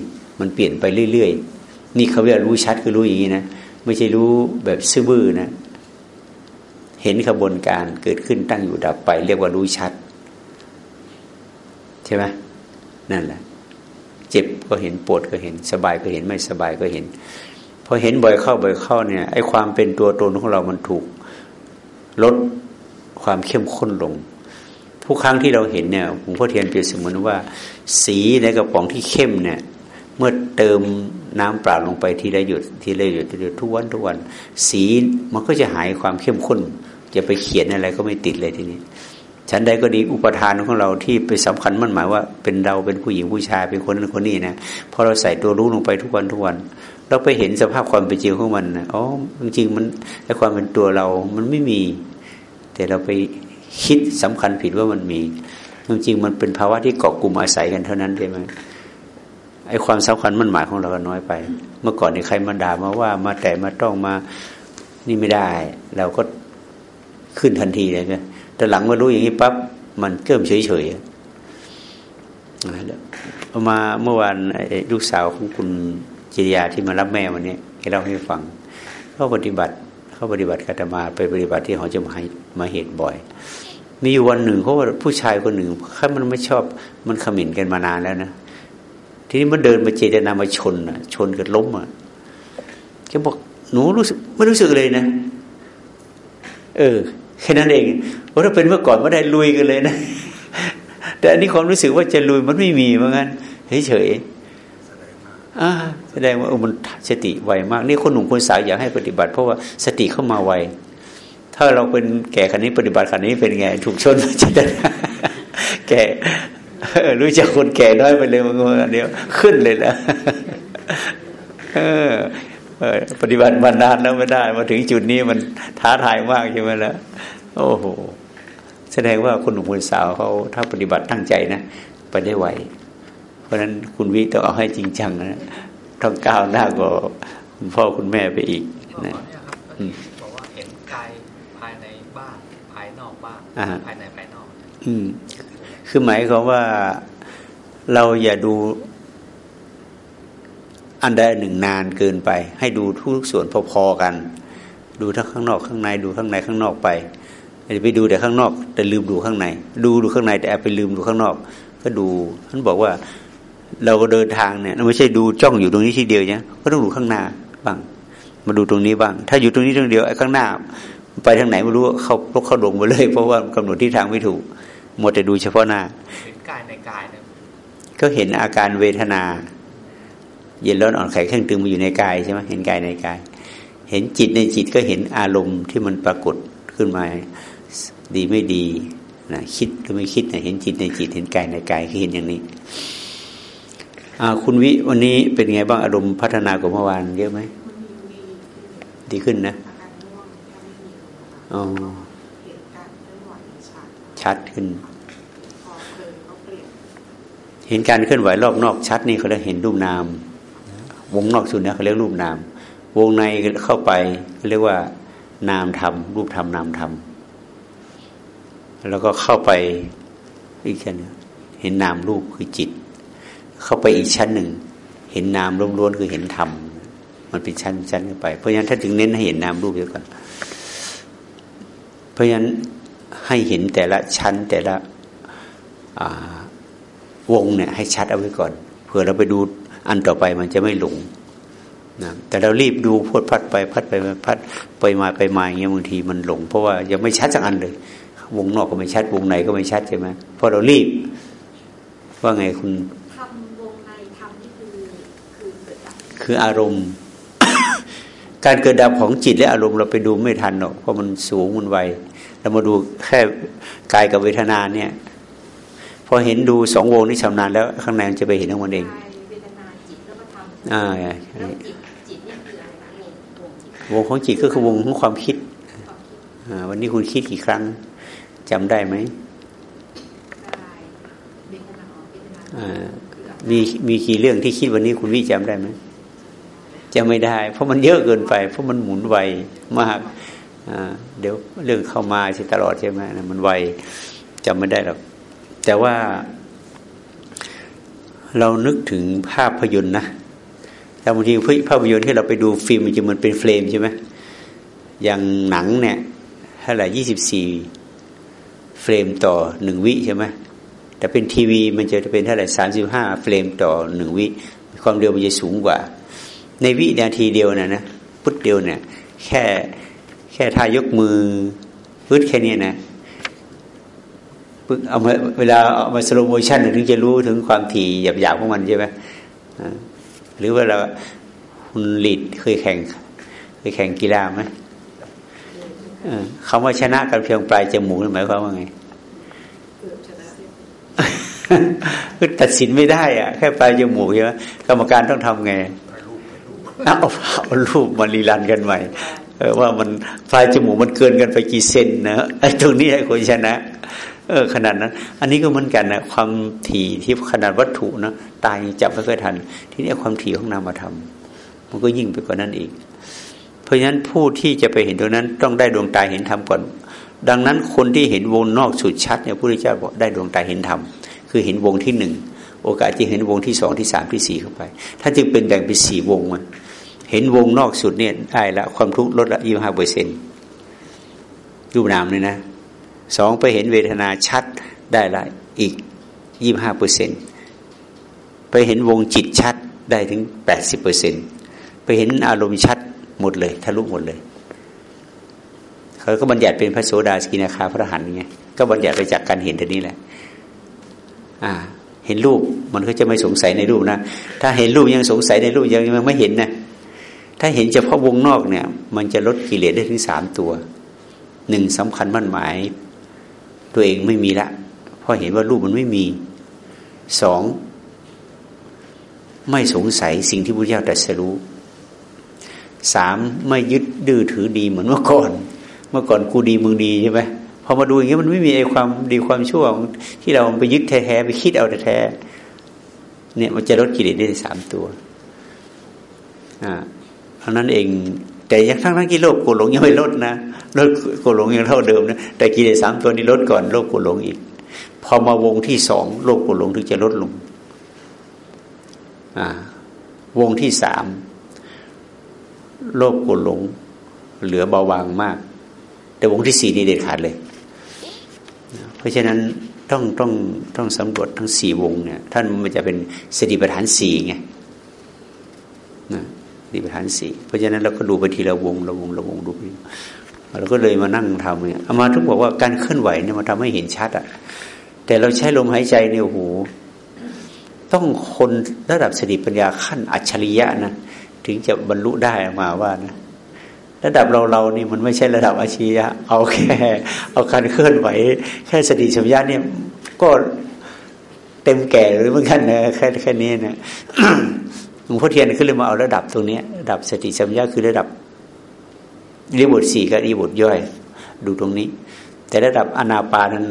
มันเปลี่ยนไปเรื่อยๆ นี่เขาเรียกรู้ชัดคือรู้อย่างนี้นะไม่ใช่รู้แบบซื่อบื้อนะเห็นขบวนการเกิดขึ้นตั้งอยู่ดับไป เรียกว่ารู้ชัด ใช่ไหมนั่นแหละ เจ็บก็เห็นปวดก็เห็น สบายก็เห็นไม่สบายก็เห็น พอเห็นบ่อยเข้าบ่อยเข้าเนี่ยไอ้ความเป็นตัวตนของเรามันถูกลดความเข้มข้นลงผู้ครั้งที่เราเห็นเนี่ยหลวงพ่อเทียนเปรียบเสมือนว่า สีในกระป๋องที่เข้มเนี่ย เมื่อเติมน้ำเปล่าลงไปทีละหยดทีละหยดทีละทุกวันทุกวัน สีมันก็จะหายความเข้มข้น จะไปเขียนอะไรก็ไม่ติดเลยทีนี้ฉันใดก็ดีอุปทานของเราที่ไปสำคัญมันหมายว่าเป็นเราเป็นผู้หญิงผู้ชายเป็นคนนั้นคนนี้นะพอเราใส่ตัวรู้ลงไปทุกวันทุกวัน เราไปเห็นสภาพความเป็นจริงของมันนะอ๋อจริงๆมันไอ้ความเป็นตัวเรา มันไม่มี แต่เราไปคิดสำคัญผิดว่ามันมีจริงๆมันเป็นภาวะที่เกาะกลุ่มอาศัยกันเท่านั้นใช่ไหมไอ้ความสำคัญมันหมายของเราก็น้อยไป เมื่อก่อนนี่ใครมาด่ามาว่ามาแต่มาต้องมานี่ไม่ได้ เราก็ขึ้นทันทีเลยนะแต่หลังมารู้อย่างนี้ปั๊บมันเกิ่มเฉยๆเอามาเมื่อวานลูกสาวของคุณ จิริยาที่มารับแม่วันนี้ให้เล่าให้ฟังเขาปฏิบัติเขาปฏิบัติกาตมาไปปฏิบัติที่เขาจะมาให้มาเหตุบ่อย มีวันหนึ่งเขาว่าผู้ชายคนหนึ่งเขามันไม่ชอบมันขมิ่นกันมานานแล้วนะทีนี้มันเดินมาเจตนามาชนอะชนกันล้มอะแกบอกหนูรู้สึกไม่รู้สึกเลยนะ เออแค่นั้นเองเพราถ้าเป็นเมื่อก่อนไม่ได้ลุยกันเลยนะ แต่อันนี้ความรู้สึกว่าจะลุยมันไม่มีเหมือนกันเฉยๆ แสดงว่ามันสติไวมาก นี่คนหนุ่มคนสาวอยากให้ปฏิบัติ เพราะว่าสติเข้ามาไว ถ้าเราเป็นแก่ขันนี้ปฏิบัติขันนี้เป็นไง ถูกชนจะได้แก่รู้จักคนแก่น้อยไปเลยมันก็เดียวขึ้นเลยนะเออปฏิบัติมานานแล้วไม่ได้ มาถึงจุดนี้มันท้าทายมากใช่ไหมล่ะโอ้โหแสดงว่าคุณหนุ่มคุณสาวเขาถ้าปฏิบัติตั้งใจนะ ไปได้ไว เพราะฉะนั้นคุณวิต้องเอาให้จริงจังนะต้องก้าวหน้ากว่าคุณพ่อคุณแม่ไปอีกนะภายในภายนอก อืม คือหมายความว่าเราอย่าดูอันใดหนึ่งนานเกินไป ให้ดูทุกส่วนพอๆกัน ดูทั้งข้างนอกข้างในดูข้างในข้างนอกไปอย่าไปดูแต่ข้างนอก แต่ลืมดูข้างใน ดูดูข้างในแต่แอบไปลืมดูข้างนอก ก็ดูท่านบอกว่า เราก็เดินทางเนี่ยไม่ใช่ดูจ้องอยู่ตรงนี้ทีเดียวเนี่ยก็ต้องดูข้างหน้าบ้าง มาดูตรงนี้บ้าง ถ้าอยู่ตรงนี้ตรงเดียวไอ้ข้างหน้า ไปทางไหนไม่รู้เขาพกเข้าดงไปเลย เพราะว่ากำหนดที่ทางไม่ถูกหมดแต่ดูเฉพาะหน้าเห็นกายในกายนะก็เห็นอาการเวทนา เย็นร้อนอ่อนแข็งเคร่งตึงมาอยู่ในกายใช่ไหมเห็นกายในกาย เห็นจิตในจิตก็เห็นอารมณ์ที่มันปรากฏขึ้นมาดีไม่ดีนะคิดหรือไม่คิดนะเห็นจิตในจิตเห็นกายในกายคือเห็นอย่างนี้ คุณวิวันนี้เป็นไงบ้างอารมณ์พัฒนากว่าเมื่อวานเยอะไหม ดีขึ้นนะอ๋อชัดขึ้น เห็นการเคลื่อนไหวรอบนอกชัดนี่เขาเรียกเห็นรูปนาม วงนอกสุดนะเขาเรียกรูปนาม วงในเข้าไปเรียกว่านามธรรมรูปธรรมนามธรรมแล้วก็เข้าไปอีกชั้นเห็นนามรูปคือจิต เข้าไปอีกชั้นหนึ่ง เห็นนามล้วนๆคือเห็นธรรมมันเป็นชั้นชั้นขึ้นไป เพราะฉะนั้นถ้าถึงเน้นให้เห็นนามรูปเยอะก่อนเพราะฉะนั้นให้เห็นแต่ละชั้นแต่ละวงเนี่ยให้ชัดเอาไว้ก่อนเผื่อเราไปดูอันต่อไปมันจะไม่หลงนะแต่เรารีบดูพดพัดไปพัดไปพัดไปมาไปมาอย่างเงี้ยบางทีมันหลง เพราะว่ายังไม่ชัดสักอันเลย วงนอกก็ไม่ชัดวงในก็ไม่ชัดใช่ไหมเพราะเรารีบ ว่าไงคุณทำวงในทำนี่คือคือเกิด คืออารมณ์ การเกิดดับของจิตและอารมณ์เราไปดูไม่ทันหรอกเพราะมันสูงมันไวเรามาดูแค่กายกับเวทนาเนี่ย พอเห็นดูสองวงนี้ชำนาญแล้วข้างในมันจะไปเห็นของมันเองอ่าวงของจิตก็คือวงของความคิดวันนี้คุณคิดกี่ครั้งจำได้ไหมมีมีกี่เรื่องที่คิดวันนี้คุณวิจำได้ไหม จำไม่ได้ เพราะมันเยอะเกินไป เพราะมันหมุนไวมากเดี๋ยวเรื่องเข้ามาใช่ตลอดใช่ไหมมันไวจำไม่ได้หรอกแต่ว่า เรานึกถึงภาพยนตร์นะแต่บางทีภาพยนตร์ที่เราไปดูฟิล์มจริงมันเป็นเฟรมใช่ไหมอย่างหนังเนี่ยเท่าไหร่ยี่สิบสี่เฟรมต่อหนึ่งวิใช่ไหมแต่เป็นทีวีมันจะเป็นเท่าไหร่สามสิบห้าเฟรมต่อหนึ่งวิ ความเร็วมันจะสูงกว่า ในวินาทีเดียวนะนะพุทเดียวเนี่ย แค่แค่ทายกมือพืดแค่นี้นะเอามาเวลาเอามา slow motion ถึงจะรู้ถึงความถี่หยาบๆของมันใช่ไหมหรือว่าเราคุณลีดเคยแข่ง เคยแข่งกีฬาไหมคำว่าชนะกันเพียงปลายจมูกหมายความว่าไงคือตัดสินไม่ได้อะแค่ปลายจมูกใช่ไหมกรรมการต้องทำไง เอาเอารูปมารีรันกันใหม่ว่ามันปลายจมูกมันเกินกันไปกี่เซนนะไอ้ตรงนี้ให้คนชนะเออขนาดนั้น อันนี้ก็เหมือนกันนะความถี่ที่ขนาดวัตถุนะตายจับไม่เคยทัน ที่นี้ความถี่ของนามธรรมมันก็ยิ่งไปกว่านั้นอีก เพราะฉะนั้นผู้ที่จะไปเห็นตรงนั้นต้องได้ดวงตาเห็นธรรมก่อน ดังนั้นคนที่เห็นวงนอกสุดชัดเนี่ยพระพุทธเจ้าบอกได้ดวงตาเห็นธรรมคือเห็นวงที่หนึ่งโอกาสจะเห็นวงที่สองที่สามที่สี่เข้าไป ถ้าจึงเป็นแบ่งเป็นสี่วงมัน เห็นวงนอกสุดเนี่ยได้ละความทุกข์ลดละยี่ห้าเปอร์เซ็นต์รูปนามเลยนะสองไปเห็นเวทนาชัดได้ละอีกยี่ห้าเปอร์เซ็นไปเห็นวงจิตชัดได้ถึงแปดสิบเปอร์เซ็นไปเห็นอารมณ์ชัดหมดเลยทะลุหมดเลยเขาก็บัญญัติเป็นพระโสดาสกินาคาพระหันไงก็บัญญัติไปจากการเห็นตัวนี้แหละ อ่า เห็นรูปมันก็จะไม่สงสัยในรูปนะถ้าเห็นรูปยังสงสัยในรูปยังยังไม่เห็นนะ ถ้าเห็นเฉพาะวงนอกเนี่ย มันจะลดกิเลสได้ถึงสามตัวหนึ่งสำคัญมั่นหมาย ตัวเองไม่มีละเพราะเห็นว่ารูปมันไม่มีสองไม่สงสัยสิ่งที่พระเจ้าตรัสรู้สามไม่ยึดดื้อถือดีเหมือนเมื่อก่อน เมื่อก่อนกูดีมึงดีใช่ไหมพอมาดูอย่างนี้ยมันไม่มีไอ้ความดีความชั่วที่เราไปยึดแท้ๆไปคิดเอาแท้เนี่ยมันจะลดกิเลสได้สามตัวอ่า เพราะนั้นเองแต่ยังทั้งทั้งที่โลภโกรหลงยังไม่ลดนะลดโกหลงยังเท่าเดิมนะแต่กิเลสสามตัวนี้ลดก่อนโลภโกหลงอีก พอมาวงที่สองโลภโกหลงถึงจะลดลงอ่าวงที่สามโลภโกหลง เหลือเบาบางมาก แต่วงที่สี่นี่เด็ดขาดเลย เพราะฉะนั้นต้องต้องต้องสำรวจทั้งสี่วงเนี่ยท่านมันจะเป็นสติปัฏฐานสี่ไง ติปัฏฐานสี่เพราะฉะนั้นเราก็ดูไปทีละวงละวงละวงดูไปเราก็เลยมานั่งทำเนี่ยอามาทุกบอกว่าการเคลื่อนไหวเนี่ยมันทำให้เห็นชัดอะแต่เราใช้ลมหายใจเนี่ยโอ้โหต้องคนระดับสติปัญญาขั้นอัจฉริยะนะถึงจะบรรลุได้มาว่านะระดับเราเรานี่มันไม่ใช่ระดับอาชีพเอาแค่เอาการเคลื่อนไหว แค่สติสัมยาเนี่ยก็เต็มแก่หรือเหมือนกันนะแค่แค่นี้นะ หลวงพ่อเทียนขึ้นเลยมาเอาระดับตรงนี้ระดับสติสัมยาคือระดับรีบทสี่กับรีบทย่อย ดูตรงนี้ แต่ระดับอนาปานั้น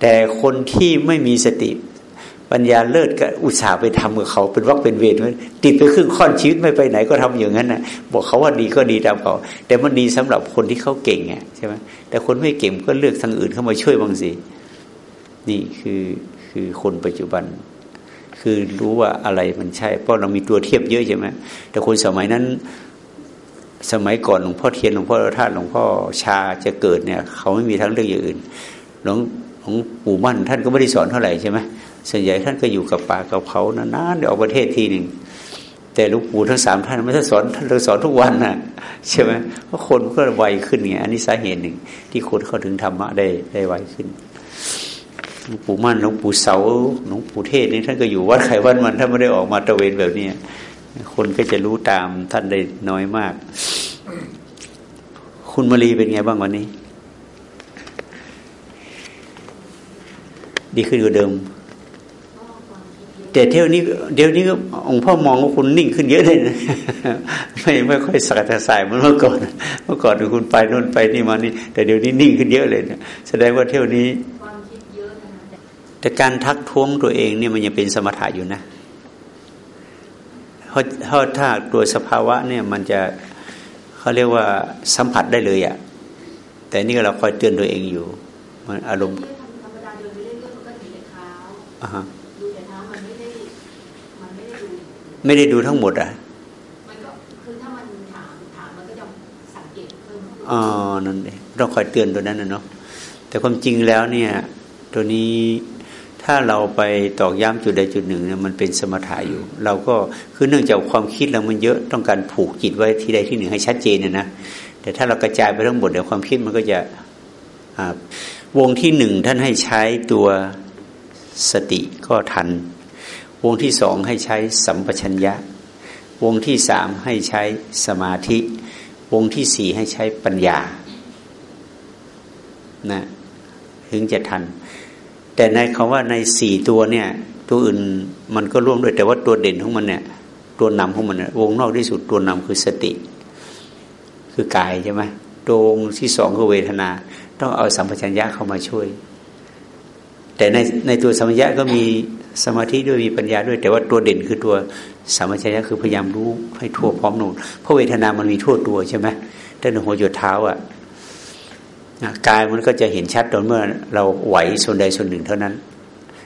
แต่คนที่ไม่มีสติปัญญาเลิศก็อุตส่าห์ไปทำกับเขา เป็นวักเป็นเวรติดไปครึ่งค่อนชีวิตไม่ไปไหนก็ทำอย่างนั้นนะบอกเขาว่าดีก็ดีตามเขา แต่มันดีสำหรับคนที่เขาเก่งไงใช่ไหมแต่คนไม่เก่งก็เลือกทางอื่นเข้ามาช่วยบางสินี่คือคือคนปัจจุบัน คือรู้ว่าอะไรมันใช่ เพราะเรามีตัวเทียบเยอะใช่ไหมแต่คนสมัยนั้น สมัยก่อนหลวงพ่อเทียนหลวงพ่อท่านหลวงพ่อชาจะเกิดเนี่ย เขาไม่มีทั้งเรื่องอย่างอื่นหลวงหลวงปู่มั่นท่านก็ไม่ได้สอนเท่าไหร่ใช่ไหมส่วนใหญ่ท่านก็อยู่กับป่ากับเขานานๆเดี๋ยวออกประเทศทีหนึ่งแต่หลวงปู่ทั้งสามท่านไม่ได้สอนท่านเราสอนทุกวันนะใช่ไหมเพราะคนก็ไวขึ้นไงอันนี้สาเหตุหนึ่ง ที่คนเข้าถึงธรรมะได้ได้ไวขึ้น หลวงปู่มั่นหลวงปู่เสาหลวงปู่เทศนี่ท่านก็อยู่วัดไขวัดมันท่านไม่ได้ออกมาตะเวนแบบนี้คนก็จะรู้ตามท่านได้น้อยมาก คุณมารีเป็นไงบ้างวันนี้ ดีขึ้นกว่าเดิม แต่เที่ยวนี้เดี๋ยวนี้ก็องค์พ่อมองว่าคุณนิ่งขึ้นเยอะเลยนะไม่ไม่ค่อยสักแต่สายเหมือนเมื่อก่อน เมื่อก่อนคุณไปนู่นไปนี่มานี่ แต่เดี๋ยวนี้นิ่งขึ้นเยอะเลยนะแสดงว่าเที่ยวนี้ แต่การทักท้วงตัวเองเนี่ยมันยังเป็นสมถะอยู่นะเพราะถ้าถ้าตัวสภาวะเนี่ยมันจะเขาเรียกว่าสัมผัสได้เลยอะ่ะแต่นี่เราคอยเตือนตัวเองอยู่ มันอารมณ์ธรรมดาเดินไปเรื่อยๆมันก็เห็นแต่เท้าอ่าฮะดูแต่เท้ามันไม่ได้มันไม่ได้ดูไม่ได้ดูทั้งหมดอะมันก็คือถ้ามันถามถามมันก็จะสังเกตเพิ่มขึ้นอ๋อนั่นเองต้องคอยเตือนตัวนั้นนะเนาะแต่ความจริงแล้วเนี่ย ตัวนี้ ถ้าเราไปตอกย้ำจุดใดจุดหนึ่งเนี่ยมันเป็นสมถะอยู่ เราก็คือเนื่องจากความคิดเรามันเยอะต้องการผูกจิตไว้ที่ใดที่หนึ่งให้ชัดเจนเนะนะแต่ถ้าเรากระจายไปทั้งหมดเดี๋ยวความคิดมันก็จะอ่าวงที่หนึ่งท่านให้ใช้ตัวสติก็ทัน วงที่สองให้ใช้สัมปชัญญะ วงที่สามให้ใช้สมาธิ วงที่สี่ให้ใช้ปัญญานะถึงจะทัน แต่ในคำว่าในสี่ตัวเนี่ย ตัวอื่นมันก็ร่วมด้วย แต่ว่าตัวเด่นของมันเนี่ย ตัวนำของมันเนี่ยวงนอกที่สุดตัวนำคือสติ คือกายใช่ไหมตัววงที่สองคือเวทนา ต้องเอาสัมปชัญญะเข้ามาช่วย แต่ในในตัวสัมปชัญญะก็มีสมาธิด้วยมีปัญญาด้วย แต่ว่าตัวเด่นคือตัวสัมปชัญญะคือพยายามรู้ให้ทั่วพร้อมหนูเพราะเวทนามันมีทั่วตัวใช่ไหมแต่หนหัวจดเท้าอะ กายมันก็จะเห็นชัดตอนเมื่อเราไหวส่วนใดส่วนหนึ่งเท่านั้น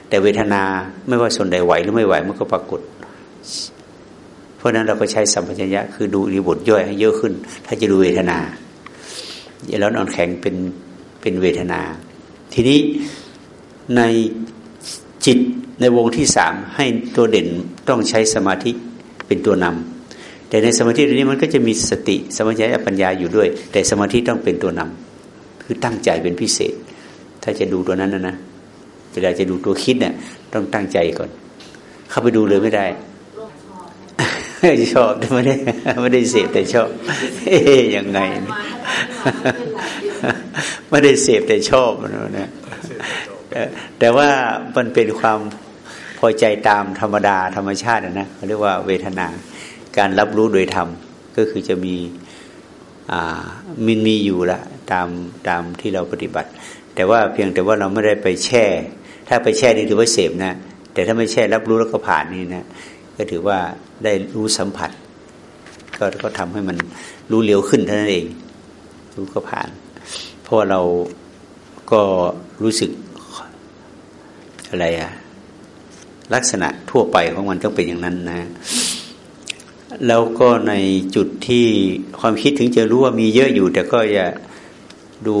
แต่เวทนาไม่ว่าส่วนใดไหวหรือไม่ไหวมันก็ปรากฏ เพราะนั้นเราก็ใช้สัมปชัญญะคือดูรีบทย่อยให้เยอะขึ้น ถ้าจะดูเวทนาแล้วนอนแข็งเป็นเป็นเวทนา ทีนี้ในจิตในวงที่สามให้ตัวเด่นต้องใช้สมาธิเป็นตัวนำแต่ในสมาธิตัวนี้มันก็จะมีสติสมัญญาปัญญาอยู่ด้วย แต่สมาธิต้องเป็นตัวนำ คือตั้งใจเป็นพิเศษ ถ้าจะดูตัวนั้นนะนะเวลาจะดูตัวคิดเนี่ยต้องตั้งใจก่อน เข้าไปดูเลยไม่ได้ชอบแต่ไม่ได้ไม่ได้เสพแต่ชอบ เอ๊ยยังไงนี่ไม่ได้เสพแต่ชอบนะนะเอ่อแต่ว่ามันเป็นความพอใจตามธรรมดาธรรมชาติอะนะเขาเรียกว่าเวทนา การรับรู้โดยธรรมก็คือจะมีอ่ามันมีอยู่ละ ตามตามที่เราปฏิบัติ แต่ว่าเพียงแต่ว่าเราไม่ได้ไปแช่ ถ้าไปแช่นี่ถือว่าเสพนะ แต่ถ้าไม่แช่รับรู้แล้วก็ผ่านนี่นะ ก็ถือว่าได้รู้สัมผัส ก็ก็ทำให้มันรู้เร็วขึ้นเท่านั้นเอง รู้ก็ผ่าน เพราะเราก็รู้สึกอะไรอะลักษณะทั่วไปของมันต้องเป็นอย่างนั้นนะ แล้วก็ในจุดที่ความคิดถึงจะรู้ว่ามีเยอะอยู่ แต่ก็อย่า ดู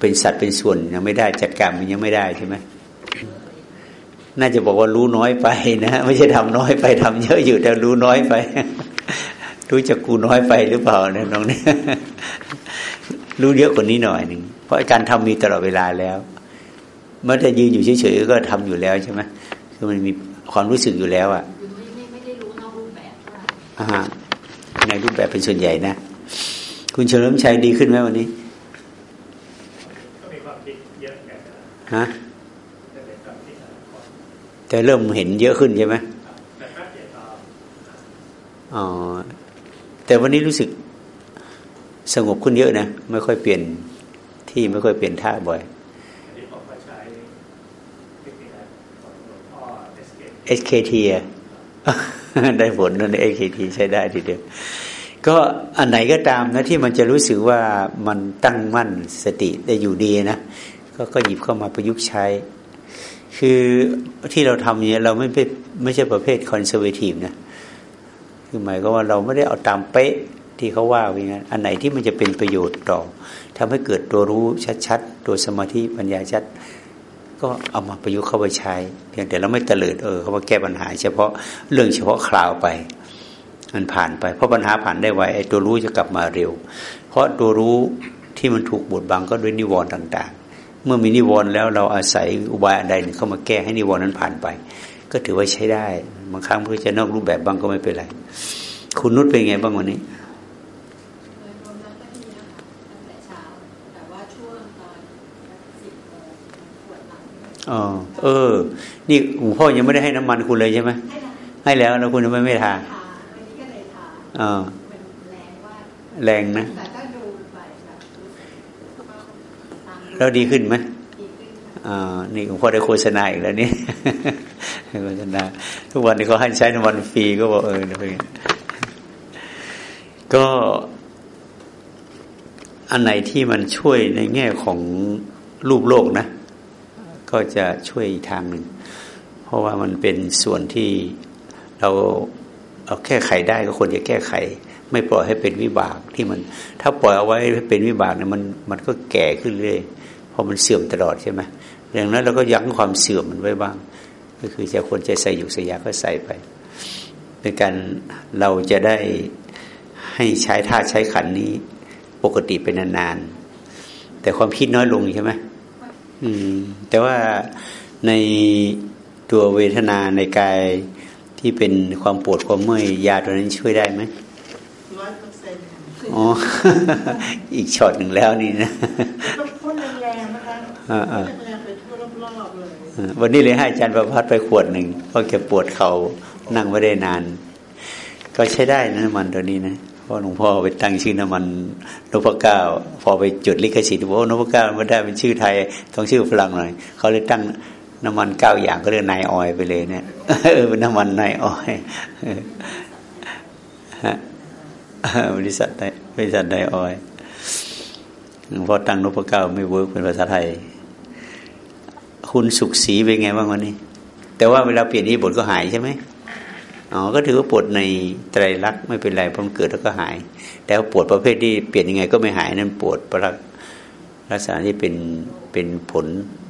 เป็นสัตว์เป็นส่วนยังไม่ได้จัดการมันยังไม่ได้ใช่ไหมน่าจะบอกว่ารู้น้อยไปนะไม่ใช่ทำน้อยไปทำเยอะอยู่แต่รู้น้อยไป รู้จักกูน้อยไปหรือเปล่าเนี่ยน้องเนี่ยรู้เยอะกว่านี้หน่อยหนึ่งเพราะการทำมีตลอดเวลาแล้วเมื่อจะยืนอยู่เฉยๆก็ทำอยู่แล้วใช่ไหมคือมันมีความรู้สึกอยู่แล้วอะคือไม่ไม่ไม่ได้รู้นอกรูปแบบเท่าไหร่อ่าในรูปแบบเป็นส่วนใหญ่นะ คุณเฉลิมชัยดีขึ้นไหมวันนี้ ก็มีความคิดเยอะแยะนะ ฮะจะเป็นความคิดแต่เริ่มเห็นเยอะขึ้นใช่ไหมอ๋อแต่วันนี้รู้สึกสงบขึ้นเยอะนะไม่ค่อยเปลี่ยนที่ไม่ค่อยเปลี่ยนท่าบ่อยเอสเก SKT อะได้ผลนั่น SKT ใช้ได้ทีเดียวก็อันไหนก็ตามนะที่มันจะรู้สึกว่ามันตั้งมั่นสติได้อยู่ดีนะ ก็ก็หยิบเข้ามาประยุกต์ใช้ คือที่เราทำเนี่ยเราไม่เป็นไม่ใช่ประเภทคอนเซอร์เวทีฟนะคือหมายก็ว่าเราไม่ได้เอาตามเป๊ะที่เขาว่าอย่างนั้นอันไหนที่มันจะเป็นประโยชน์ต่อทำให้เกิดตัวรู้ชัดๆตัวสมาธิปัญญาชัด ก็เอามาประยุกต์เข้าไปใช้ เพียงแต่เราไม่เตลิดเออเขามาแก้ปัญหา เฉพาะเรื่องเฉพาะคราวไปมันผ่านไป เพราะปัญหาผ่านได้ไวไอ้ตัวรู้จะกลับมาเร็ว เพราะตัวรู้ที่มันถูกบดบังก็ด้วยนิวรณ์ต่าง เมื่อมีนิวรณ์แล้วเราอาศัยอุบายอันใดหนึ่งเข้ามาแก้ให้นิวรณ์นั้นผ่านไป ก็ถือว่าใช้ได้ บางครั้งเพื่อจะนอกรูปแบบบ้างก็ไม่เป็นไร คุณนุชเป็นไงบ้างวันนี้โดยรวมแล้วก็ดีนะคะตั้งแต่เช้าแต่ว่าช่วงตอนสิบโมงปวดหลังอ๋อเออ นี่หลวงพ่อยังไม่ได้ให้น้ำมันคุณเลยใช่ไหมให้ละให้แล้วแล้วคุณทำไมไม่ทาทาวันนี้ก็เลยทาอ่ามันแรงว่าแรงนะ แต่ก็ดูไปแบบรู้สึกว่าตาม แล้วดีขึ้นไหมอ่านี่หลวงพ่อได้โฆษณาอีกแล้วนี่โฆษณาทุกวันนี้เขาให้ใช้น้ำมันฟรีก็บอกเออเป็นก็อันไหนที่มันช่วยในแง่ของรูปโลกนะ ก็จะช่วยอีกทางหนึ่ง เพราะว่ามันเป็นส่วนที่เราเอาแก้ไขได้ก็ควรจะแก้ไข ไม่ปล่อยให้เป็นวิบากที่มัน ถ้าปล่อยเอาไว้ให้เป็นวิบากเนี่ยมันมันก็แก่ขึ้นเรื่อยเพราะมันเสื่อมตลอดใช่ไหมดังนั้นเราก็ยั้งความเสื่อมมันไว้บ้าง ก็คือจะควรจะใส่อยู่สยาก็ใส่ไปเป็นการเราจะได้ให้ใช้ท่าใช้ขันนี้ปกติเป็นนานๆแต่ความคิดน้อยลงใช่ไหมอืม แต่ว่าในตัวเวทนาในกายที่เป็นความปวดความเมื่อยยาตัวนั้นช่วยได้ไหม ร้อยเปอร์เซ็นต์ อ๋อ อีกช็อตหนึ่งแล้วนี่นะต้องพ่นแรงๆนะคะอ่าพ่อ่านแรงๆไปทั่วรอบๆเลยอ่าวันนี้เลยให้อาจารย์ประพัฒน์ไปขวดหนึ่งเพราะแกปวดเขา่านั่งไม่ได้นาน ก็ใช้ได้นะน้ำมันตัวนี้นะเพราะหลวงพ่อไปตั้งชื่อน้ำมันนพเก้า พอไปจุดลิขสิทธิ์บอกว่านพเก้าไม่ได้เป็นชื่อไทยต้องชื่อฝรั่งหน่อยเขาเลยตั้งน้ำมันเก้าอย่างก็เรียกนายออยไปเลยเนี่ยเออเป็นน้ำมันนายออยเออฮะบริษัทนาย บริษัทนายออยหลวงพ่อตั้งนพเก้าไม่เวิร์กเป็นภาษาไทย คุณสุขศีเป็นไงบ้างวันนี้ แต่ว่าเวลาเปลี่ยนนี้บทก็หายใช่ไหมอ๋อก็ถือว่าปวดในไตรลักษณ์ไม่เป็นไรเพราะมันเกิดแล้วก็หาย แต่ปวดประเภทที่เปลี่ยนยังไงก็ไม่หายนั่นปวดประลักษณะที่เป็นเป็นผล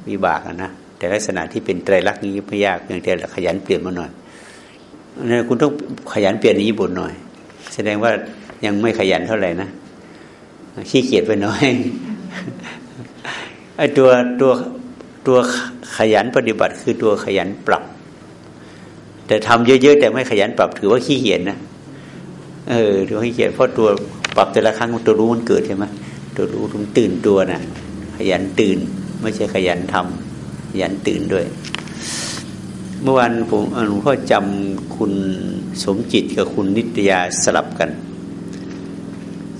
วิบากนะแต่ลักษณะที่เป็นไตรลักษณ์นี้ไม่ยากเพียงแต่ขยันเปลี่ยนมาหน่อยนั่นคุณต้องขยันเปลี่ยนนญี่ปุ่นหน่อย แสดงว่า ยังไม่ขยันเท่าไหร่นะขี้เกียจไปหน่อยไอ้ตัวตัวตัวขยันปฏิบัติ คือตัวขยันปรับ แต่ทำเยอะๆแต่ไม่ขยันปรับ ถือว่าขี้เกียจนะเออถือว่าขี้เกียจเพราะตัวปรับแต่ละครั้งตัวรู้มันเกิดใช่ไหมตัวรู้มันตื่นตัวนะขยันตื่น ไม่ใช่ขยันทำขยันตื่นด้วย เมื่อวานผมหลวงพ่อจำคุณสมจิตกับคุณนิตยาสลับกัน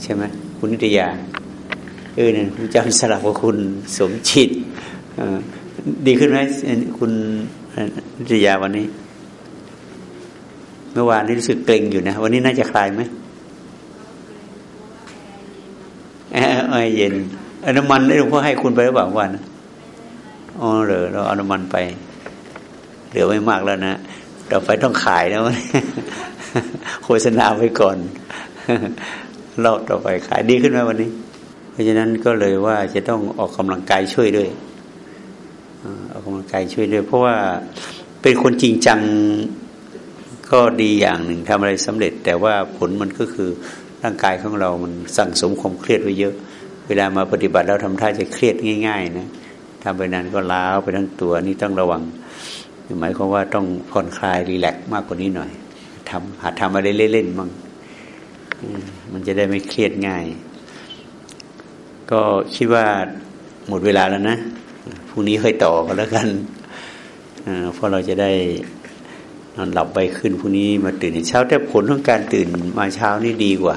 ใช่ไหมคุณนิตยาเออเนี่ยผมจำสลับกับคุณสมจิตดีขึ้นไหมคุณนิตยาวันนี้ เมื่อวานนี้รู้สึกเกร็งอยู่นะ วันนี้น่าจะคลายไหมแอร์แอเย็นอน้ำมันหลวงพ่อให้คุณไปหรือเปล่าวันอ๋อเหรอเราเอาน้ำมันไป เหลือไม่มากแล้วนะต่อไปต้องขายนะโฆษณาไว้ก่อน รอบต่อไปขายดีขึ้นไหมวันนี้ เพราะฉะนั้นก็เลยว่าจะต้องออกกำลังกายช่วยด้วยออกกำลังกายช่วยด้วย เพราะว่าเป็นคนจริงจังก็ดีอย่างหนึ่งทำอะไรสำเร็จ แต่ว่าผลมันก็คือร่างกายของเรามันสั่งสมความเครียดไว้เยอะ เวลามาปฏิบัติแล้วทำท่าจะเครียดง่าย ๆ นะทำไปนานก็ล้าไปทั้งตัวนี่ต้องระวังหมายความว่าต้องผ่อนคลายรีแลกซ์มากกว่านี้หน่อยทำหาทำอะไรเล่นๆมั่ง มันจะได้ไม่เครียดง่าย ก็คิดว่าหมดเวลาแล้วนะพรุ่งนี้ค่อยต่อกันแล้วกันเพราะเราจะได้นอนหลับไปขึ้นพรุ่งนี้มาตื่นเช้าแต่ผลของการตื่นมาเช้านี่ดีกว่า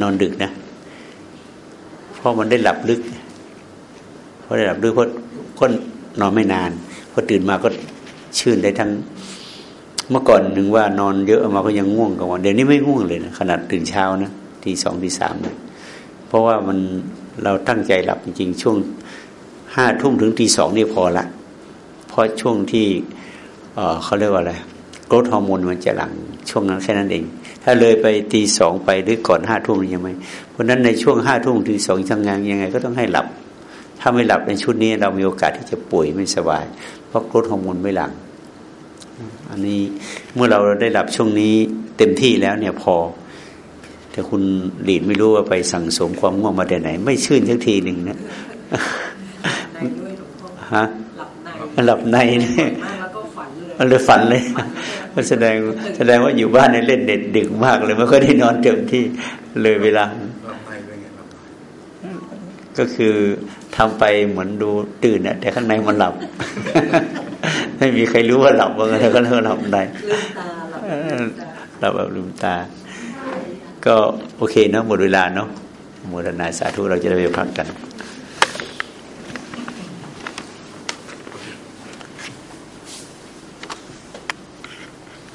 นอนดึกนะเพราะมันได้หลับลึกเพราะได้หลับลึกเพราะคนนอนไม่นานพอตื่นมาก็ชื่นได้ทั้ง เมื่อก่อนนึงว่านอนเยอะมาก็ยังง่วงกลางวันเดี๋ยวนี้ไม่ง่วงเลยนะขนาดตื่นเช้านะทีสองทีสามนะเพราะว่ามันเราตั้งใจหลับจริงๆช่วงห้าทุ่มถึงตีสองนี่พอละเพราะช่วงที่เออเขาเรียกว่าอะไรกรทฮอร์โมนมันจะหลังช่วงนั้นแค่นั้นเอง ถ้าเลยไปตีสองไปหรือก่อนห้าทุ่มยังไม่เพราะฉะนั้นในช่วงห้าทุ่มถึงสองทำงานยังไงก็ต้องให้หลับ ถ้าไม่หลับในชุดนี้เรามีโอกาสที่จะป่วยไม่สบาย เพราะกรทฮอร์โมนไม่หลัง อันนี้เมื่อเราได้หลับช่วงนี้เต็มที่แล้วเนี่ยพอ แต่คุณหลีดไม่รู้ว่าไปสั่งสมความง่วงมาแต่ไหน ไม่ชื่นสักทีหนึ่งนะในด้วยหลวงพ่อฮะหลับในหลับในเนี่ยมากแล้วก็ฝันเลยมันเลยฝันเลยฝันก็แสดงแสดงว่าอยู่บ้านเนี่ยเล่นเด็ดดึกมากเลยไม่ค่อยได้นอนเต็มที่เลยเวลาหลับในเป็นไงหลับในก็คือทำไปเหมือนดูตื่นอะแต่ข้างในมันหลับ ไม่มีใครรู้ว่าหลับว่างั้นแล้วก็เลิกหลับได้ลืมตาหลับเออลืมตาหลับแบบลืมตา ก็โอเคเนาะหมดเวลาเนาะโมทนาสาธุเราจะได้ไปพักกันค